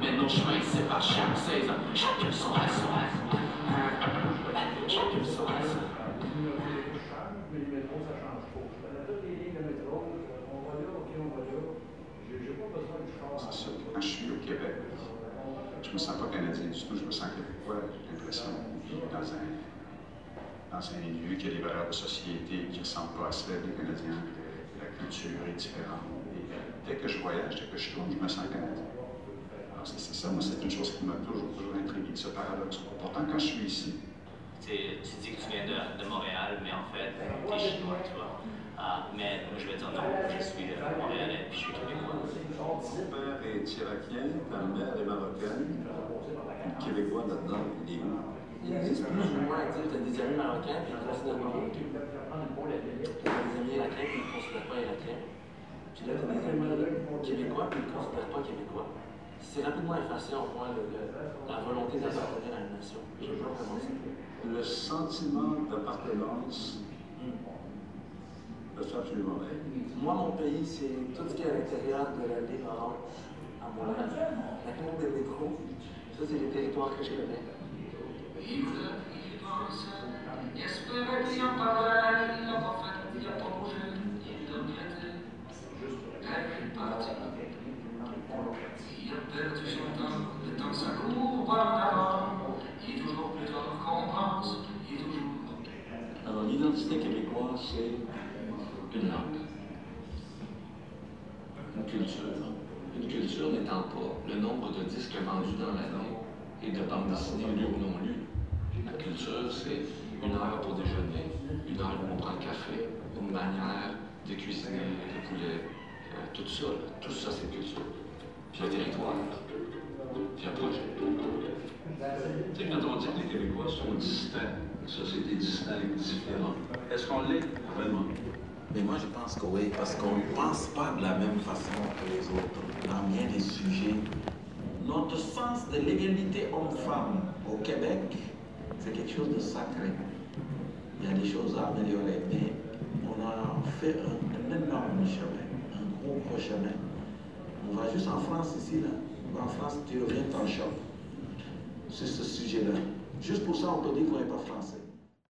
Mais nos chemins séparent chaque saison. Chacun son raison. Chacun son. Mais les métros, ça change pas. Métro. On va là, OK, on va là. Pas besoin de. Quand je suis au Québec, je me sens pas canadien du tout, je me sens québécois. J'ai l'impression vivre dans un, dans un lieu qui a des valeurs de société qui ne ressemblent pas à celles des Canadiens. La culture est différente. Et dès que je voyage, dès que je tourne, je me sens canadien. Alors c'est c'est ça, moi, c'est une chose qui m'a toujours, toujours intrigué, ce paradoxe. Pourtant, quand je suis ici, Tu tu dis que tu viens de, de Montréal, mais en fait, tu es chinois, tu vois. Ah, mais moi, je vais dire non, je suis euh, montréalais, puis je suis québécois. Mon père est irakien, ma mère est marocaine. Le Québécois là-dedans, il est où? Il existe plus ou moins, tu sais, t'as des amis marocains, puis ils considèrent pas T'as des amis irakiens, puis ils ne considèrent pas irakiens. Puis là, t'as des amis québécois, puis ils ne considèrent pas québécois. C'est rapidement effacé, en moi, le- le- la volonté d'appartenir à une nation. Je sais pas. Le sentiment d'appartenance me fait absolument rire. Moi, mon pays, c'est tout ce qui est à l'intérieur de la orange à Montréal. La compte des métros, ça, c'est les territoires que je connais. Vive, Alors l'identité québécoise, c'est une langue, une culture. Une culture n'étant pas le nombre de disques vendus dans l'année et de bandes dessinées lues ou non lues. La culture, c'est une heure pour déjeuner, une heure où on le café, une manière de cuisiner le poulet, euh, tout ça, tout ça c'est culture. Le territoire, le projet. Tu sais, quand on dit que les Québécois sont distincts, une société distincte, différente, est-ce qu'on l'est vraiment? Mais moi, je pense que oui, parce qu'on ne pense pas de la même façon que les autres dans bien des sujets. Notre sens de l'égalité homme-femme au Québec, c'est quelque chose de sacré. Il y a des choses à améliorer, mais on a fait un, un énorme chemin, un gros, gros chemin. On va juste en France ici, là. En France, tu reviens, t'en choc. C'est ce sujet-là. Juste pour ça, on peut dire qu'on n'est pas français.